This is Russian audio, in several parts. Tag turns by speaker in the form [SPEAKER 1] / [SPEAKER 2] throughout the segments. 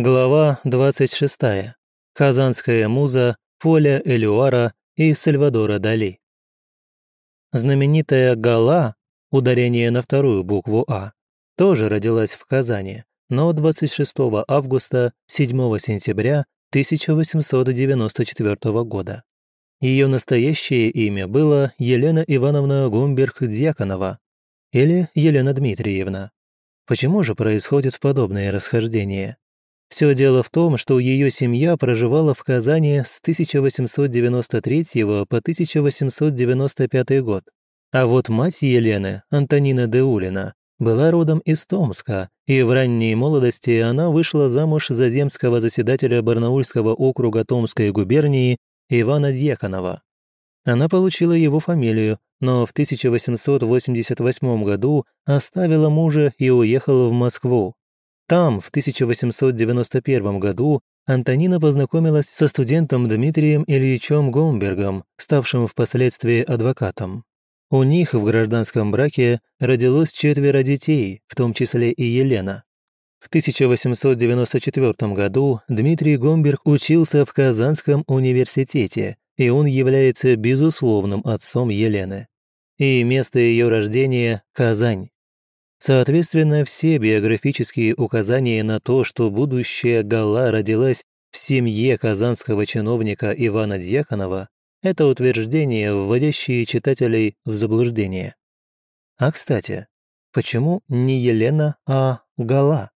[SPEAKER 1] Глава 26. Казанская муза Поля Элюара и Сальвадора Дали. Знаменитая Гала, ударение на вторую букву А, тоже родилась в Казани, но 26 августа 7 сентября 1894 года. Ее настоящее имя было Елена Ивановна Гумберг-Дьяконова или Елена Дмитриевна. Почему же происходят подобные расхождения? Все дело в том, что ее семья проживала в Казани с 1893 по 1895 год. А вот мать Елены, Антонина Деулина, была родом из Томска, и в ранней молодости она вышла замуж за земского заседателя Барнаульского округа Томской губернии Ивана Дьяконова. Она получила его фамилию, но в 1888 году оставила мужа и уехала в Москву, там, в 1891 году, Антонина познакомилась со студентом Дмитрием Ильичем Гомбергом, ставшим впоследствии адвокатом. У них в гражданском браке родилось четверо детей, в том числе и Елена. В 1894 году Дмитрий Гомберг учился в Казанском университете, и он является безусловным отцом Елены. И место ее рождения – Казань. Соответственно, все биографические указания на то, что будущая Гала родилась в семье казанского чиновника Ивана Дьяконова, это утверждение, вводящее читателей в заблуждение. А кстати, почему не Елена, а Гала?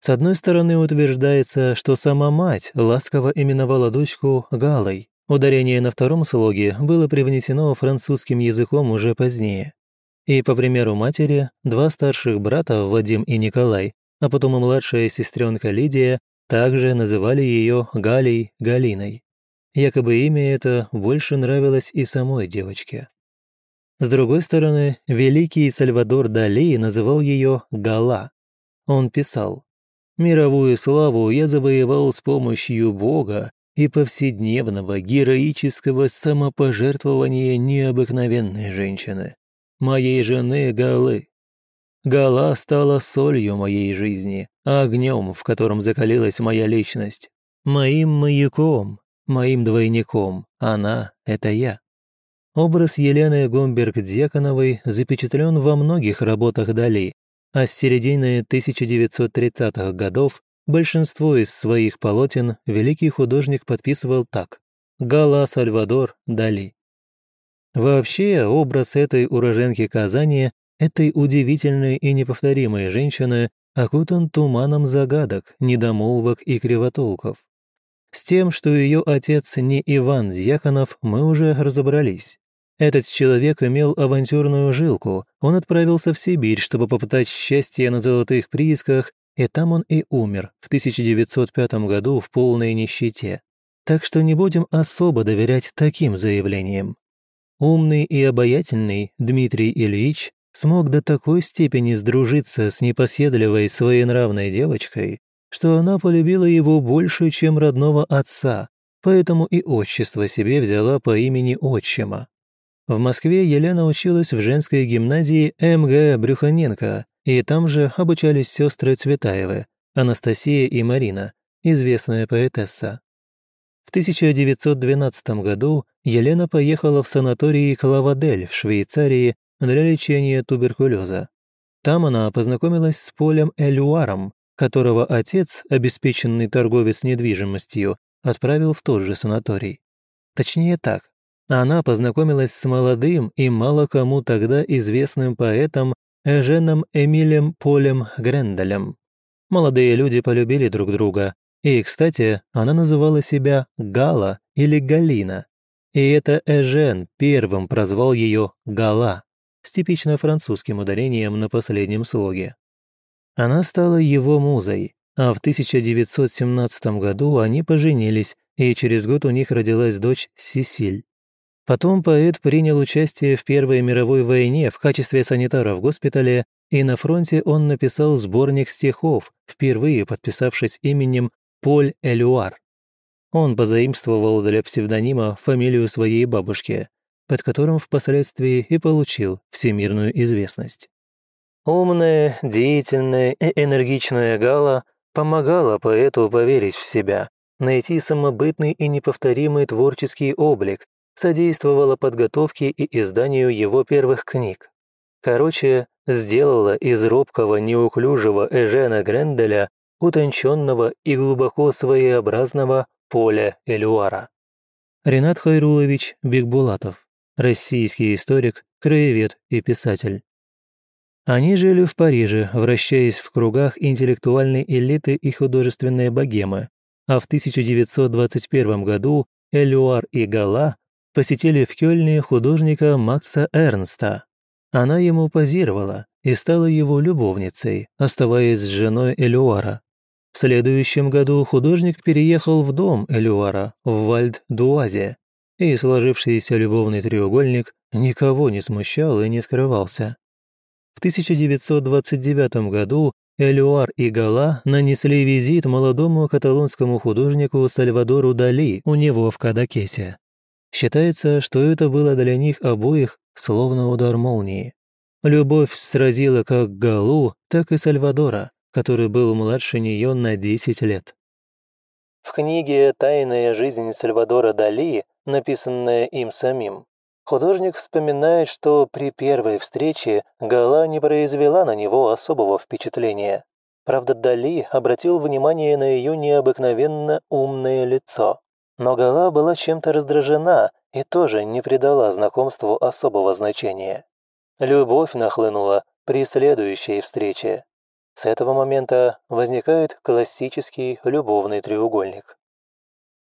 [SPEAKER 1] С одной стороны утверждается, что сама мать ласково именовала дочку Галой. Ударение на втором слоге было привнесено французским языком уже позднее. И, по примеру матери, два старших брата, Вадим и Николай, а потом и младшая сестренка Лидия, также называли ее Галей Галиной. Якобы имя это больше нравилось и самой девочке. С другой стороны, великий Сальвадор Дали называл ее Гала. Он писал «Мировую славу я завоевал с помощью Бога и повседневного героического самопожертвования необыкновенной женщины моей жены Галы. Гала стала солью моей жизни, огнем, в котором закалилась моя личность, моим маяком, моим двойником. Она — это я. Образ Елены Гомберг-Дьяконовой запечатлен во многих работах Дали, а с середины 1930-х годов большинство из своих полотен великий художник подписывал так «Гала Сальвадор Дали». Вообще, образ этой уроженки Казани, этой удивительной и неповторимой женщины, окутан туманом загадок, недомолвок и кривотолков. С тем, что ее отец не Иван Дьяконов, мы уже разобрались. Этот человек имел авантюрную жилку, он отправился в Сибирь, чтобы попытать счастье на золотых приисках, и там он и умер в 1905 году в полной нищете. Так что не будем особо доверять таким заявлениям. Умный и обаятельный Дмитрий Ильич смог до такой степени сдружиться с непоседливой своенравной девочкой, что она полюбила его больше, чем родного отца, поэтому и отчество себе взяла по имени отчима. В Москве Елена училась в женской гимназии МГ Брюханенко, и там же обучались сестры Цветаевы, Анастасия и Марина, известная поэтесса. В 1912 году Елена поехала в санаторий Клавадель в Швейцарии для лечения туберкулеза. Там она познакомилась с Полем Элюаром, которого отец, обеспеченный торговец недвижимостью, отправил в тот же санаторий. Точнее так, она познакомилась с молодым и мало кому тогда известным поэтом Эженом Эмилем Полем Гренделем. Молодые люди полюбили друг друга, и, кстати, она называла себя Гала или Галина. И это Эжен первым прозвал ее Гала с типично французским ударением на последнем слоге. Она стала его музой, а в 1917 году они поженились, и через год у них родилась дочь Сесиль. Потом поэт принял участие в Первой мировой войне в качестве санитара в госпитале, и на фронте он написал сборник стихов, впервые подписавшись именем Поль Элюар. Он позаимствовал для псевдонима фамилию своей бабушки, под которым впоследствии и получил всемирную известность. Умная, деятельная и энергичная Гала помогала поэту поверить в себя, найти самобытный и неповторимый творческий облик, содействовала подготовке и изданию его первых книг. Короче, сделала из робкого, неуклюжего Эжена Гренделя утонченного и глубоко своеобразного поля Элюара. Ренат Хайрулович Бекбулатов, российский историк, краевед и писатель. Они жили в Париже, вращаясь в кругах интеллектуальной элиты и художественной богемы, а в 1921 году Элюар и Гала посетили в Кёльне художника Макса Эрнста. Она ему позировала и стала его любовницей, оставаясь с женой Элюара. В следующем году художник переехал в дом Элюара в Вальд-Дуазе, и сложившийся любовный треугольник никого не смущал и не скрывался. В 1929 году Элюар и Гала нанесли визит молодому каталонскому художнику Сальвадору Дали у него в Кадакесе. Считается, что это было для них обоих словно удар молнии. Любовь сразила как Галу, так и Сальвадора, который был младше нее на 10 лет. В книге «Тайная жизнь Сальвадора Дали», написанная им самим, художник вспоминает, что при первой встрече Гала не произвела на него особого впечатления. Правда, Дали обратил внимание на ее необыкновенно умное лицо. Но Гала была чем-то раздражена и тоже не придала знакомству особого значения. Любовь нахлынула при следующей встрече. С этого момента возникает классический любовный треугольник.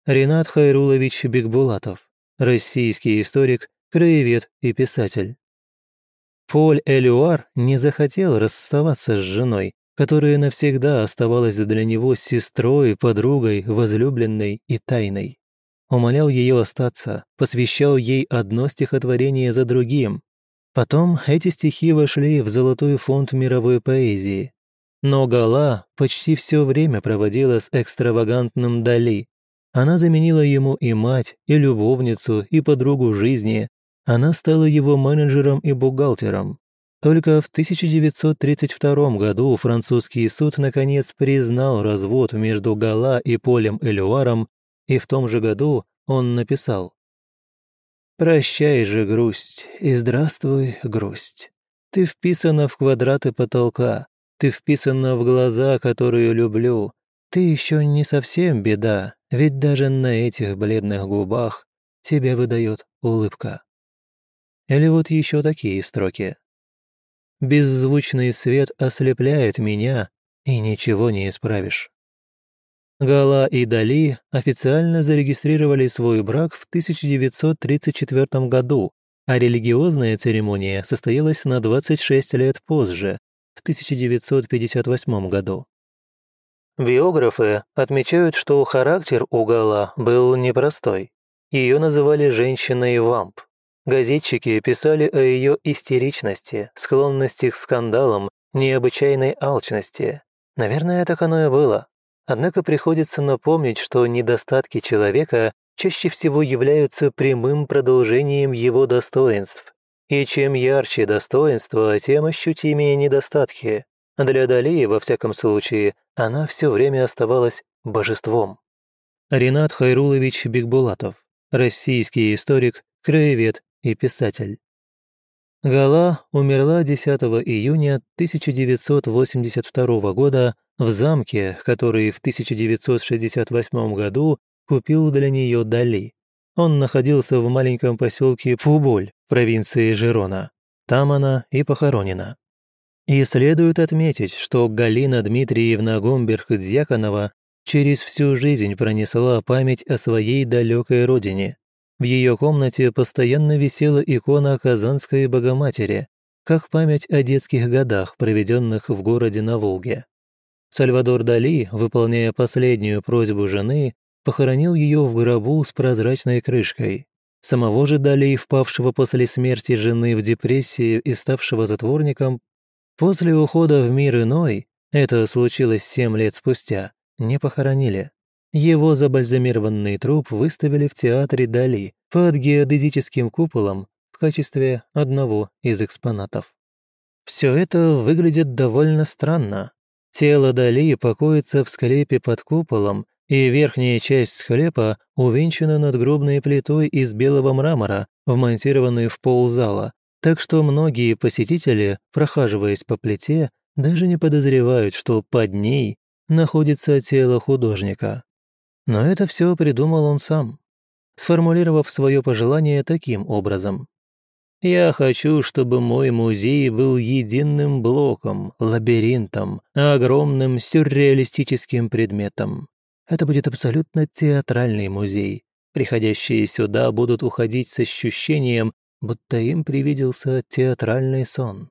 [SPEAKER 1] Ренат Хайрулович Бекбулатов, российский историк, краевед и писатель. Поль Элюар не захотел расставаться с женой, которая навсегда оставалась для него сестрой, подругой, возлюбленной и тайной. Умолял ее остаться, посвящал ей одно стихотворение за другим. Потом эти стихи вошли в золотой фонд мировой поэзии, но Гала почти все время проводила с экстравагантным Дали. Она заменила ему и мать, и любовницу, и подругу жизни. Она стала его менеджером и бухгалтером. Только в 1932 году французский суд наконец признал развод между Гала и Полем Элюаром, и в том же году он написал «Прощай же, грусть, и здравствуй, грусть. Ты вписана в квадраты потолка, ты вписана в глаза, которые люблю. Ты еще не совсем беда, ведь даже на этих бледных губах тебя выдает улыбка. Или вот еще такие строки. «Беззвучный свет ослепляет меня, и ничего не исправишь». Гала и Дали официально зарегистрировали свой брак в 1934 году, а религиозная церемония состоялась на 26 лет позже, в 1958 году. Биографы отмечают, что характер у Гала был непростой. Ее называли «женщиной-вамп». Газетчики писали о ее истеричности, склонности к скандалам, необычайной алчности. Наверное, так оно и было. Однако приходится напомнить, что недостатки человека чаще всего являются прямым продолжением его достоинств. И чем ярче достоинство, тем ощутимее недостатки. Для Дали, во всяком случае, она все время оставалась божеством. Ренат Хайрулович Бекбулатов, российский историк, краевед и писатель. Гала умерла 10 июня 1982 года в замке, который в 1968 году купил для нее Дали. Он находился в маленьком поселке Пуболь, провинции Жирона. Там она и похоронена. И следует отметить, что Галина Дмитриевна Гомберг-Дьяконова через всю жизнь пронесла память о своей далекой родине. В ее комнате постоянно висела икона Казанской Богоматери, как память о детских годах, проведенных в городе на Волге. Сальвадор Дали, выполняя последнюю просьбу жены, похоронил ее в гробу с прозрачной крышкой. Самого же Дали, впавшего после смерти жены в депрессию и ставшего затворником, после ухода в мир иной, это случилось семь лет спустя, не похоронили. Его забальзамированный труп выставили в театре Дали под геодезическим куполом в качестве одного из экспонатов. Все это выглядит довольно странно. Тело Дали покоится в склепе под куполом, и верхняя часть склепа увенчана надгробной плитой из белого мрамора, вмонтированной в пол зала, так что многие посетители, прохаживаясь по плите, даже не подозревают, что под ней находится тело художника. Но это все придумал он сам, сформулировав свое пожелание таким образом. «Я хочу, чтобы мой музей был единым блоком, лабиринтом, огромным сюрреалистическим предметом. Это будет абсолютно театральный музей. Приходящие сюда будут уходить с ощущением, будто им привиделся театральный сон.